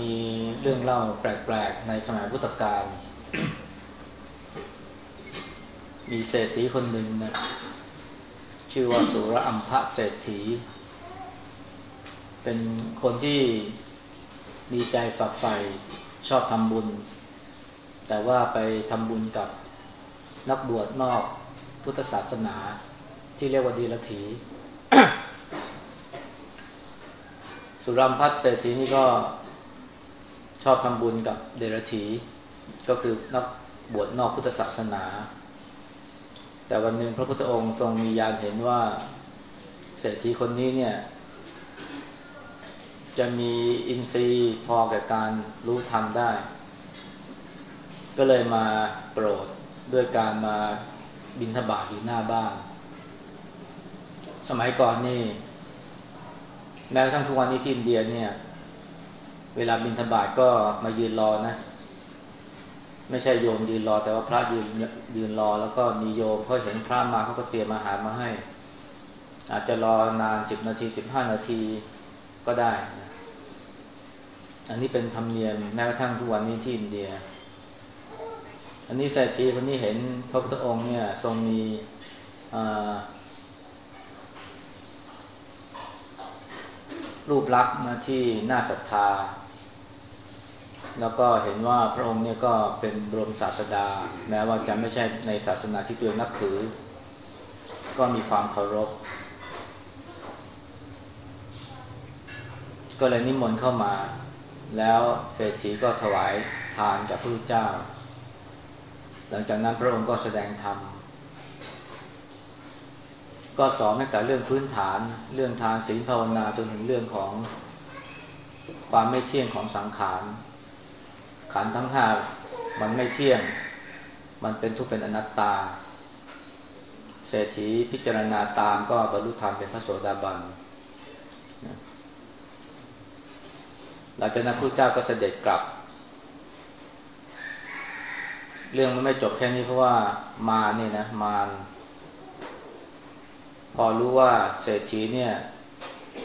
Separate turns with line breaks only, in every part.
มีเรื่องเล่าแปลกๆ ในสมัยพุทธกาล มีเศรษฐีคนหนึ่งนะ ชื่อว่าสุรอัมพะเศรษฐี เป็นคนที่มีใจฝักใฝ่ชอบทำบุญ แต่ว่าไปทำบุญกับนักบวชนอกพุทธศาสนาที่เรียกว่าดีลถีสุรัมพัฒเศรษฐีนี่ก็ ชอบทำบุญกับเดรธีก็คือนักบวชนอกพุทธศาสนา แต่วันหนึ่งพระพุทธองค์ทรงมียานเห็นว่าเศรษฐีคนนี้เนี่ยจะมีอินทรีย์พอแก่การรู้ธรรมได้ ก็เลยมาโปรดด้วยการมาบินทบาทอยู่หน้าบ้าน สมัยก่อนนี่ แม้กระทั่งทุกวันนี้ที่อินเดียเนี่ย เวลาบินธบาตก็มายืนรอนะ ไม่ใช่โยมยืนรอ แต่ว่าพระยืนยืนรอ แล้วก็มีโยมเขาเห็นพระมาเขาก็เตรียมอาหารมาให้ อาจจะรอนานสิบนาทีสิบห้านาทีก็ได้นะอันนี้เป็นธรรมเนียมแม้กระทั่งทุกวันนี้ที่อินเดีย อันนี้เศรษฐีคนนี้เห็นพระพุทธองค์เนี่ยทรงมีรูปลักษณ์นะที่น่าศรัทธา แล้วก็เห็นว่าพระองค์เนี่ยก็เป็นบรมศาสดา แม้ว่าจะไม่ใช่ในศาสนาที่ตัวนับถือ ก็มีความเคารพ ก็เลยนิมนต์เข้ามา แล้วเศรษฐีก็ถวายทานกับพระพุทธเจ้า หลังจากนั้นพระองค์ก็แสดงธรรมก็สอนตั้งแต่เรื่องพื้นฐานเรื่องทานศีลภาวนาจนถึงเรื่องของความไม่เที่ยงของสังขาร ขันทั้งห้ามันไม่เที่ยง มันเป็นทุกข์เป็นอนัตตา เศรษฐีพิจารณาตามก็บรรลุธรรมเป็นพระโสดาบันหลังจากนั้นพระเจ้าก็เสด็จกลับ เรื่องมันไม่จบแค่นี้เพราะว่ามาเนี่ยนะมารพอรู้ว่าเศรษฐีเนี่ย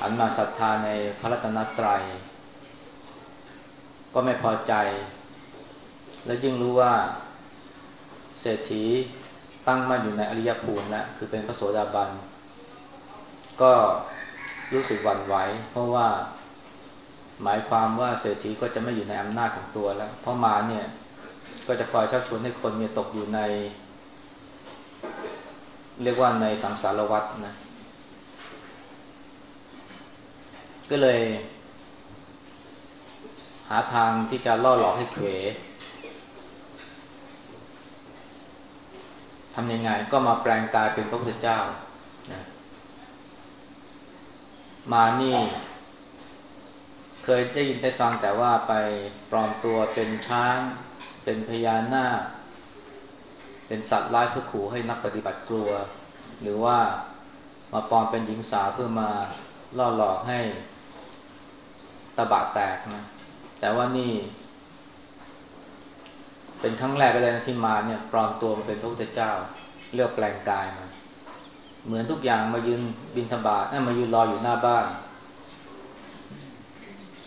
อันมาศรัทธาในพระรัตนตรัย ก็ไม่พอใจ และยิ่งรู้ว่าเศรษฐีตั้งมั่นอยู่ในอริยภูมิแล้วคือเป็นพระโสดาบัน ก็รู้สึกหวั่นไหว เพราะว่าหมายความว่าเศรษฐีก็จะไม่อยู่ในอำนาจของตัวแล้ว เพราะมาเนี่ย ก็จะคอยชักชวนให้คนเนี่ยตกอยู่ใน เรียกว่าในสังสารวัตรนะ ก็เลย หาทางที่จะล่อหลอกให้เขว ทำยังไง ก็มาแปลงกายเป็นพระพุทธเจ้านะมานี่ เคยได้ยินได้ฟังแต่ว่าไปปลอมตัวเป็นช้าง เป็นพญานาคเป็นสัตว์ร้ายเพื่อขู่ให้นักปฏิบัติกลัว หรือว่ามาปลอมเป็นหญิงสาวเพื่อมาล่อหลอกให้ตะบะแตกนะแต่ว่านี่ เป็นครั้งแรกก็เลยนะที่มาเนี่ยปลอมตัวมาเป็นพระพุทธเจ้า เลือกแปลงกายมาเหมือนทุกอย่างมายืนบินธบาตมายืนรออยู่หน้าบ้าน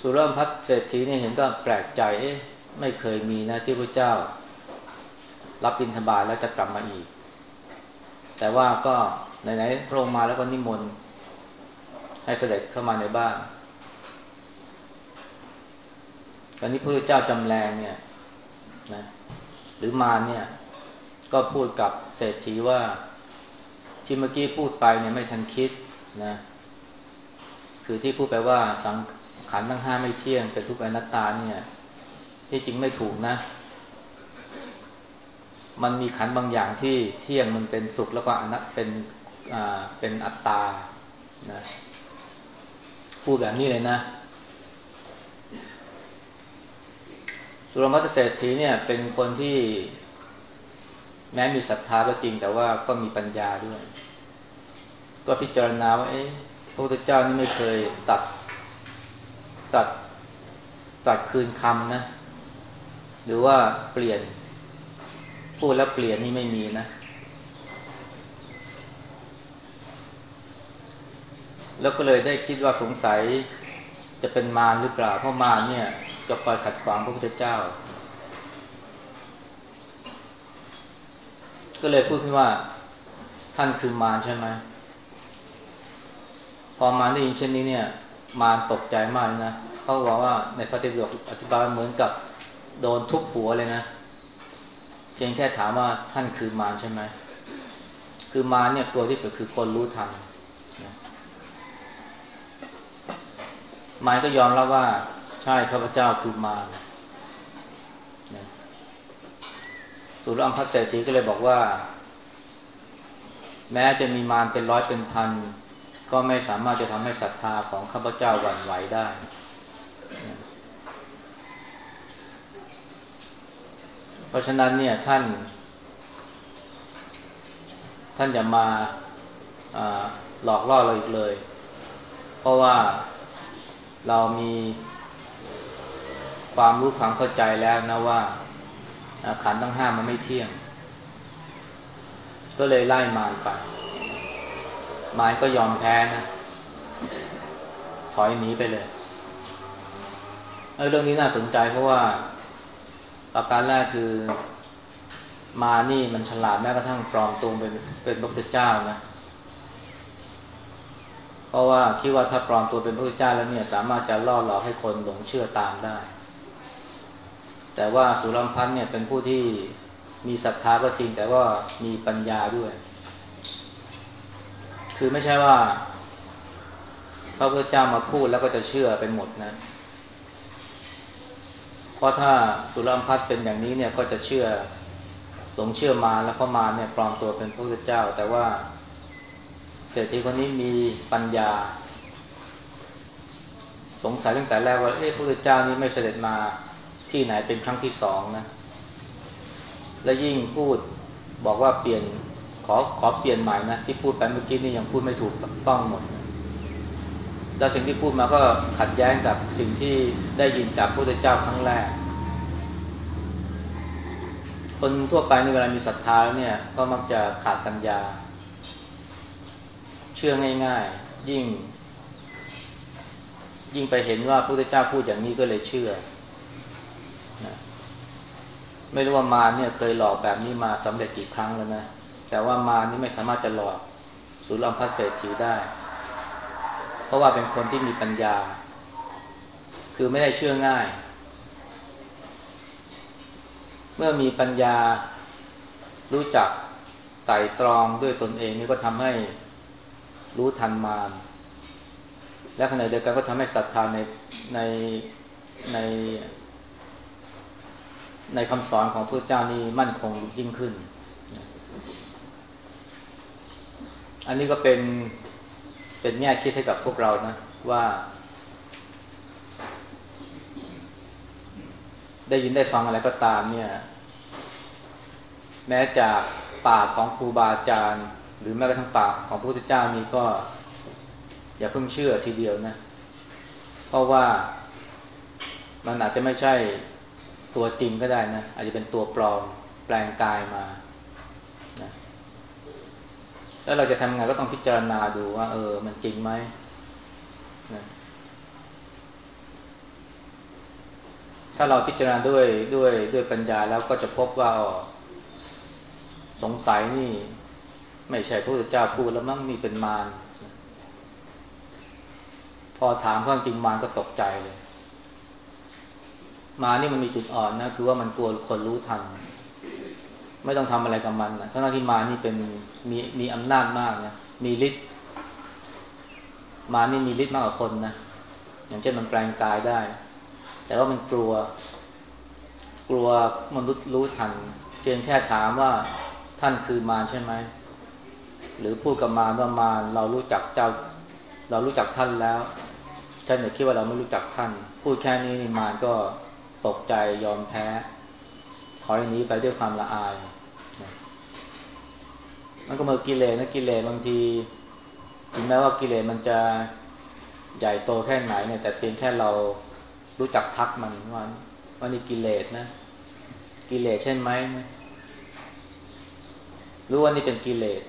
สุรมพัฒเศรษฐีนี่เห็นก็แปลกใจเอ๊ะไม่เคยมีนะที่พระเจ้า รับบิณฑบาตแล้วจะกลับมาอีก แต่ว่าก็ไหนๆพระองค์มาแล้วก็นิมนต์ให้เสด็จเข้ามาในบ้านตอนนี้พระเจ้าจำแรงเนี่ยนะ หรือมาเนี่ย ก็พูดกับเศรษฐีว่าที่เมื่อกี้พูดไปเนี่ยไม่ทันคิดนะคือที่พูดไปว่าสังขารทั้งห้าไม่เที่ยงเป็นทุกข์อนัตตาเนี่ย ที่จริงไม่ถูกนะ มันมีขันบางอย่างที่เที่ยงมันเป็นสุขแล้วก็อนัตเป็นอ่าเป็นอัตตานะพูดแบบนี้เลยนะ สุรมัตเศรษฐีเนี่ย เป็นคนที่ แม้มีศรัทธาก็จริง แต่ว่าก็มีปัญญาด้วย ก็พิจารณาว่าเอ๊ะพระพุทธเจ้านี่ไม่เคยตัดตัดตัดคืนคำนะ หรือว่าเปลี่ยน พูดแล้วเปลี่ยนนี่ไม่มีนะ แล้วก็เลยได้คิดว่าสงสัยจะเป็นมารหรือเปล่าเพราะมารเนี่ย จะคอยขัดขวางพระพุทธเจ้า ก็เลยพูดขึ้นว่าท่านคือมารใช่ไหมพอมารได้ยินเช่นนี้เนี่ย มารตกใจมากนะเขาบอกว่าในพระเตปิฎกอธิบายเหมือนกับโดนทุบหัวเลยนะ เพียงแค่ถามว่าท่านคือมารใช่ไหมคือมารเนี่ยตัวที่สุดคือคนรู้ทันมารก็ยอมรับว่า ใช่ข้าพเจ้าคือมารสุรอัมพัสเศรษฐีก็เลยบอกว่า แม้จะมีมารเป็นร้อยเป็นพัน ก็ไม่สามารถจะทำให้ศรัทธาของข้าพเจ้าหวั่นไหวได้เพราะฉะนั้นเนี่ยท่าน ท่านอย่ามาหลอกล่อเราอีกเลย เพราะว่าเรามี ความรู้ความเข้าใจแล้วนะว่าขันทั้งห้ามันไม่เที่ยง ก็เลยไล่มารไป มารก็ยอมแพ้นะ ถอยหนีไปเลยเรื่องนี้น่าสนใจเพราะว่าประการแรกคือมานี่มันฉลาดแม้กระทั่งปลอมตัวเป็นเป็นพระพุทธเจ้านะ เพราะว่าคิดว่าถ้าปลอมตัวเป็นพระพุทธเจ้าแล้วเนี่ย สามารถจะล่อหลอกให้คนหลงเชื่อตามได้ แต่ว่าสุรัมพันธ์เนี่ยเป็นผู้ที่มีศรัทธาก็จริง แต่ว่ามีปัญญาด้วย คือไม่ใช่ว่าพระพุทธเจ้ามาพูดแล้วก็จะเชื่อไปหมดนะ เพราะถ้าสุรัมพันธ์เป็นอย่างนี้เนี่ยก็จะเชื่อหลงเชื่อมาแล้วก็มาเนี่ยปลอมตัวเป็นพระพุทธเจ้า แต่ว่าเศรษฐีคนนี้มีปัญญา สงสัยตั้งแต่แรกว่าเอ๊ะพระพุทธเจ้านี้ไม่เสด็จมา ที่ไหนเป็นครั้งที่สองนะ และยิ่งพูดบอกว่าเปลี่ยนขอขอเปลี่ยนใหม่นะที่พูดไปเมื่อกี้นี่ยังพูดไม่ถูกต้องหมดแล้วสิ่งที่พูดมาก็ขัดแย้งกับสิ่งที่ได้ยินจากพระพุทธเจ้าครั้งแรก คนทั่วไปในเวลามีศรัทธาเนี่ยก็มักจะขาดปัญญา เชื่อง่ายๆ ยิ่ง ยิ่งไปเห็นว่าพระพุทธเจ้าพูดอย่างนี้ก็เลยเชื่อ ไม่รู้ว่ามาเนี่ยเคยหลอกแบบนี้มาสำเร็จกี่ครั้งแล้วนะ แต่ว่ามานี่ไม่สามารถจะหลอกสุรอัมพัสเศรษฐีได้ เพราะว่าเป็นคนที่มีปัญญา คือไม่ได้เชื่อง่าย เมื่อมีปัญญารู้จักไต่ตรองด้วยตนเองนี่ก็ทำให้รู้ทันมารและขณะเดียวกันก็ทำให้ศรัทธาในในใน ในคำสอนของพระเจ้านี่มั่นคงยิ่งขึ้น อันนี้ก็เป็นเป็นแง่คิดให้กับพวกเรานะว่า ได้ยินได้ฟังอะไรก็ตามเนี่ย แม้จากปากของครูบาอาจารย์ หรือแม้กระทั่งปากของพระพุทธเจ้านี้ก็ อย่าเพิ่งเชื่อทีเดียวนะ เพราะว่ามันอาจจะไม่ใช่ ตัวจริงก็ได้นะ อาจจะเป็นตัวปลอมแปลงกายมานะแล้วเราจะทำไงก็ต้องพิจารณาดูว่า เออ มันจริงไหมนะถ้าเราพิจารณาด้วยด้วยด้วยปัญญาแล้วก็จะพบว่าสงสัยนี่ ไม่ใช่พระพุทธเจ้าพูดแล้วมั้งมีเป็นมารพอถามความจริงมารก็ตกใจเลย มานี่มันมีจุดอ่อนนะคือว่ามันกลัวคนรู้ทันไม่ต้องทำอะไรกับมันนะทั้งที่มานี่เป็นมีมีอำนาจมากนะมีฤทธิ์มานี่มีฤทธิ์มากกว่าคนนะอย่างเช่นมันแปลงกายได้ แต่ว่ามันกลัว กลัวมนุษย์รู้ทัน เพียงแค่ถามว่าท่านคือมารใช่ไหมหรือพูดกับมารว่ามาเรารู้จักเจ้า เรารู้จักท่านแล้วฉันอย่าคิดว่าเราไม่รู้จักท่าน พูดแค่นี้นี่มารก็ ตกใจยอมแพ้ ถอยหนีไปด้วยความละอายมันก็มากิเลสนะกิเลสบางที ถึงแม้ว่ากิเลสมันจะใหญ่โตแค่ไหนเนี่ย แต่เพียงแค่เรารู้จักทักมันว่าว่านี่กิเลสนะ กิเลสใช่ไหมรู้ว่านี่เป็นกิเลส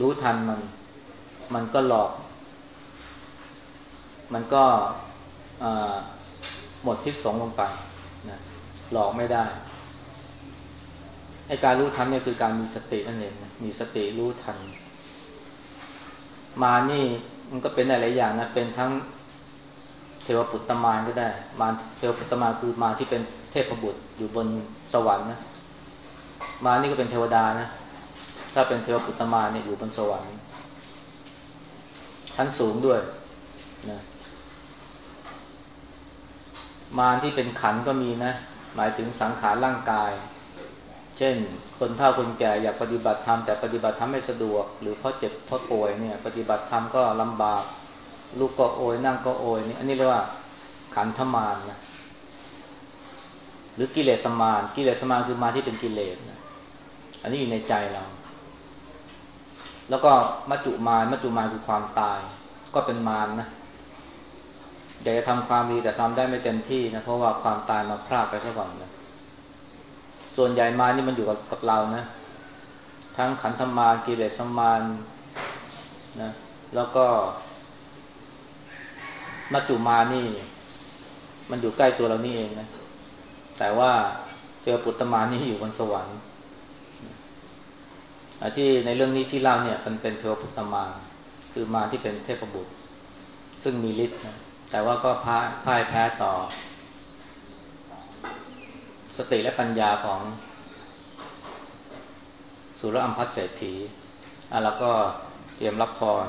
รู้ทันมัน มันก็หลอก มันก็ หมดพิษสงลงไปนะหลอกไม่ได้ไอการรู้ทันเนี่ยคือการมีสตินั่นเองนะมีสติรู้ทัน มานี่มันก็เป็นหลายอย่างนะเป็นทั้งเทวปุตตมานก็ได้ มารเทวปุตตมานคือมาที่เป็นเทพบุตรอยู่บนสวรรค์นะมานี่ก็เป็นเทวดานะถ้าเป็นเทวปุตตมานเนี่ยอยู่บนสวรรค์ชั้นสูงด้วยนะ มารที่เป็นขันก็มีนะ หมายถึงสังขารร่างกาย เช่น คนเฒ่าคนแก่อยากปฏิบัติธรรมแต่ปฏิบัติธรรมไม่สะดวก หรือเพราะเจ็บเพราะป่วยเนี่ยปฏิบัติธรรมก็ลำบาก ลูกก็โอยนั่งก็โอยนี่อันนี้เรียกว่าขันธมารนะหรือกิเลสมารกิเลสมารคือมาที่เป็นกิเลสนะอันนี้อยู่ในใจเรา แล้วก็มัจจุมารมัจจุมารคือความตาย ก็เป็นมารนะ อยากจะทำความดีแต่ทำได้ไม่เต็มที่นะเพราะว่าความตายมาพรากไปซะก่อนนะส่วนใหญ่มานี่มันอยู่กับกับเรานะ ทั้งขันธมารกิเลสมารนะแล้วก็มัจจุมานี่ มันอยู่ใกล้ตัวเรานี่เองนะ แต่ว่าเจอปุตตมานี่อยู่บนสวรรค์ที่ในเรื่องนี้ที่เล่าเนี่ยมันเป็นเทวปุตตมา คือมาที่เป็นเทพบุตร ซึ่งมีฤทธิ์นะ แต่ว่าก็พ่ายพ่ายแพ้ต่อ สติและปัญญาของ สุรอัมพัฒเศรษฐีอะแล้วก็เตรียมรับพร